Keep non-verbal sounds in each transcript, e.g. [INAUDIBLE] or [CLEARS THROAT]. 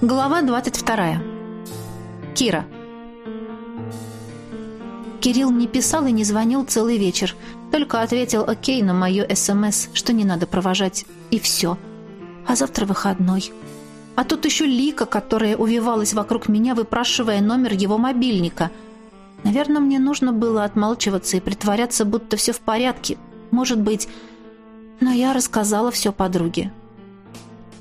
Глава 22. Кира. Кирилл не писал и не звонил целый вечер, только ответил «Окей» на мое СМС, что не надо провожать, и все. А завтра выходной. А тут еще Лика, которая увивалась вокруг меня, выпрашивая номер его мобильника. Наверное, мне нужно было отмалчиваться и притворяться, будто все в порядке. Может быть... Но я рассказала все подруге.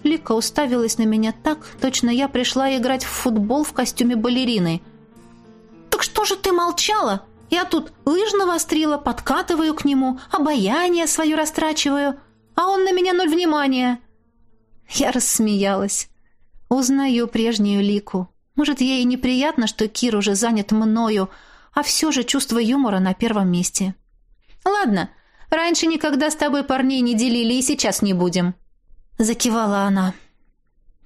Лика уставилась на меня так, точно я пришла играть в футбол в костюме балерины. «Так что же ты молчала? Я тут лыж навострила, подкатываю к нему, обаяние свое растрачиваю, а он на меня ноль внимания». Я рассмеялась. Узнаю прежнюю Лику. Может, ей неприятно, что Кир уже занят мною, а все же чувство юмора на первом месте. «Ладно, раньше никогда с тобой парней не делили и сейчас не будем», Закивала она.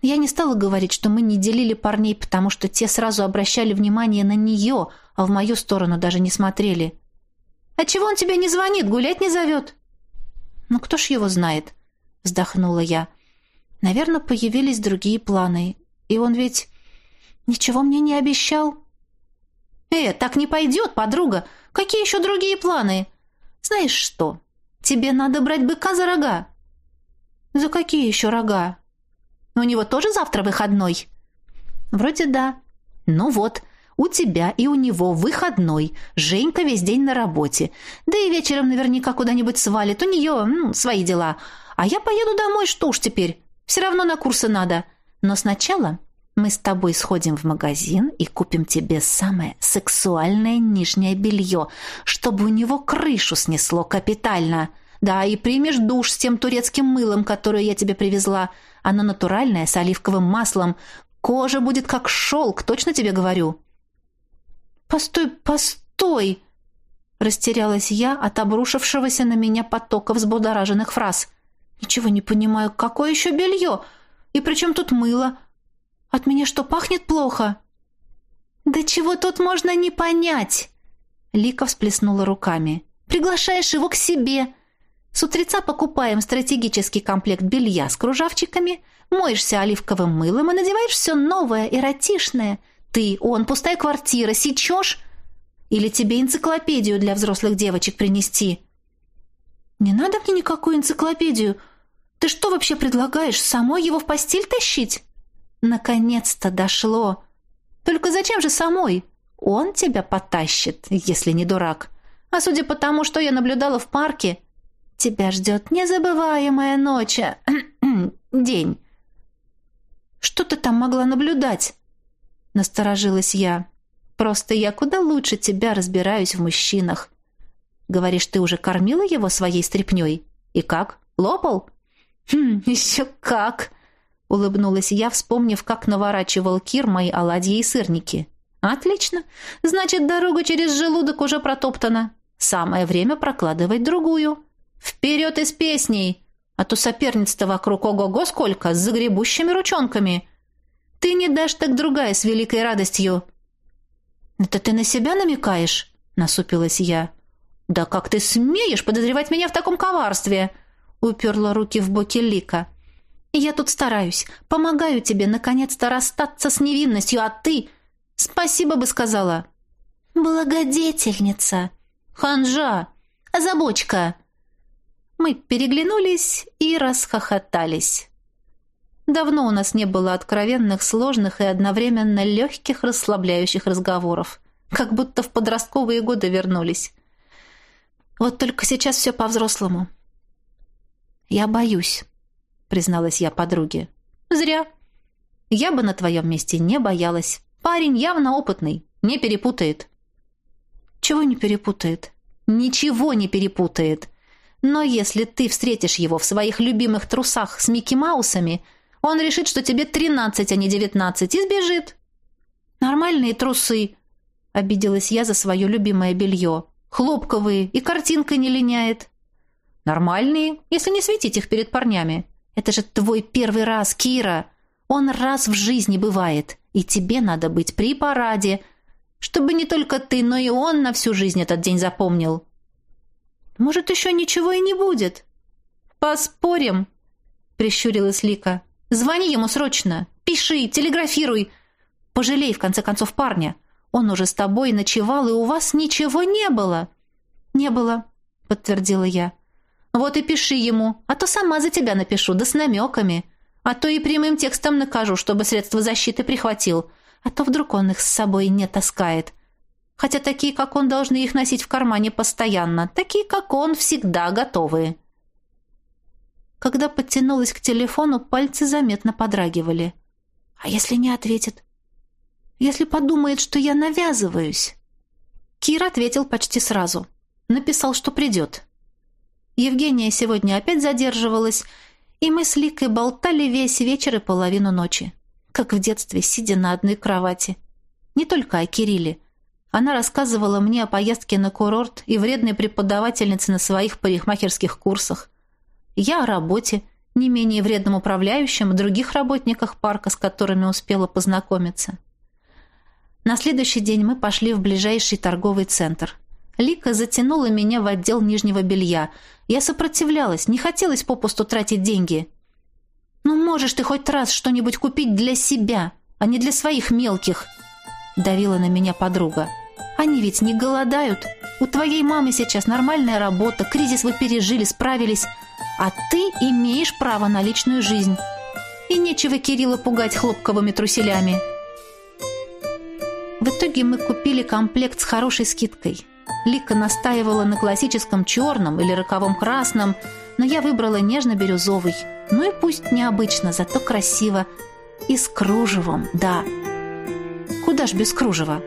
Я не стала говорить, что мы не делили парней, потому что те сразу обращали внимание на нее, а в мою сторону даже не смотрели. «А чего он тебе не звонит, гулять не зовет?» «Ну кто ж его знает?» — вздохнула я. «Наверное, появились другие планы. И он ведь ничего мне не обещал». «Э, так не пойдет, подруга. Какие еще другие планы?» «Знаешь что? Тебе надо брать быка за рога. «За какие еще рога?» «У него тоже завтра выходной?» «Вроде да». «Ну вот, у тебя и у него выходной. Женька весь день на работе. Да и вечером наверняка куда-нибудь свалит. У нее ну, свои дела. А я поеду домой, что уж теперь. Все равно на курсы надо. Но сначала мы с тобой сходим в магазин и купим тебе самое сексуальное нижнее белье, чтобы у него крышу снесло капитально». Да, и примешь душ с тем турецким мылом, которое я тебе привезла. Оно натуральное, с оливковым маслом. Кожа будет как шелк, точно тебе говорю». «Постой, постой!» Растерялась я от обрушившегося на меня потока взбудораженных фраз. «Ничего не понимаю, какое еще белье? И при чем тут мыло? От меня что, пахнет плохо?» «Да чего тут можно не понять?» Лика всплеснула руками. «Приглашаешь его к себе, с утреца покупаем стратегический комплект белья с кружавчиками, моешься оливковым мылом и надеваешь все новое, эротичное. Ты, он, пустая квартира, сечешь? Или тебе энциклопедию для взрослых девочек принести? Не надо мне никакую энциклопедию. Ты что вообще предлагаешь, самой его в постель тащить? Наконец-то дошло. Только зачем же самой? Он тебя потащит, если не дурак. А судя по тому, что я наблюдала в парке, Тебя ждет незабываемая ночь. [CLEARS THROAT] День. Что ты там могла наблюдать? Насторожилась я. Просто я куда лучше тебя разбираюсь в мужчинах. Говоришь, ты уже кормила его своей стряпнёй? И как? Лопал? Хм, еще как! Улыбнулась я, вспомнив, как наворачивал Кир мои оладьи и сырники. Отлично. Значит, дорога через желудок уже протоптана. Самое время прокладывать другую. «Вперед из песней! А то соперниц-то вокруг ого-го сколько, с загребущими ручонками! Ты не дашь, так другая с великой радостью!» «Это ты на себя намекаешь?» — насупилась я. «Да как ты смеешь подозревать меня в таком коварстве?» — уперла руки в боки Лика. «Я тут стараюсь, помогаю тебе наконец-то расстаться с невинностью, а ты...» «Спасибо бы сказала». «Благодетельница». «Ханжа». «Забочка». Мы переглянулись и расхохотались. Давно у нас не было откровенных, сложных и одновременно легких, расслабляющих разговоров. Как будто в подростковые годы вернулись. Вот только сейчас все по-взрослому. «Я боюсь», — призналась я подруге. «Зря. Я бы на твоем месте не боялась. Парень явно опытный, не перепутает». «Чего не перепутает?» «Ничего не перепутает. Но если ты встретишь его в своих любимых трусах с Микки Маусами, он решит, что тебе тринадцать, а не девятнадцать, и сбежит. Нормальные трусы, обиделась я за свое любимое белье. Хлопковые, и картинка не линяет. Нормальные, если не светить их перед парнями. Это же твой первый раз, Кира. Он раз в жизни бывает, и тебе надо быть при параде, чтобы не только ты, но и он на всю жизнь этот день запомнил. Может, еще ничего и не будет. Поспорим, прищурилась Лика. Звони ему срочно. Пиши, телеграфируй. Пожалей, в конце концов, парня. Он уже с тобой ночевал, и у вас ничего не было». «Не было», — подтвердила я. «Вот и пиши ему, а то сама за тебя напишу, да с намеками. А то и прямым текстом накажу, чтобы средства защиты прихватил. А то вдруг он их с собой не таскает. Хотя такие, как он, должны их носить в кармане постоянно. Такие, как он, всегда готовые». Когда подтянулась к телефону, пальцы заметно подрагивали. «А если не ответит?» «Если подумает, что я навязываюсь?» Кир ответил почти сразу. Написал, что придет. Евгения сегодня опять задерживалась, и мы с Ликой болтали весь вечер и половину ночи. Как в детстве, сидя на одной кровати. Не только о Кирилле. Она рассказывала мне о поездке на курорт и вредной преподавательнице на своих парикмахерских курсах. Я о работе, не менее вредном управляющем и других работниках парка, с которыми успела познакомиться. На следующий день мы пошли в ближайший торговый центр. Лика затянула меня в отдел нижнего белья. Я сопротивлялась, не хотелось попусту тратить деньги. «Ну, можешь ты хоть раз что-нибудь купить для себя, а не для своих мелких», — давила на меня подруга. «Они ведь не голодают. У твоей мамы сейчас нормальная работа, кризис вы пережили, справились. А ты имеешь право на личную жизнь. И нечего Кирилла пугать хлопковыми труселями. В итоге мы купили комплект с хорошей скидкой. Лика настаивала на классическом черном или роковом красном, но я выбрала нежно-бирюзовый. Ну и пусть необычно, зато красиво. И с кружевом, да. Куда ж без кружева?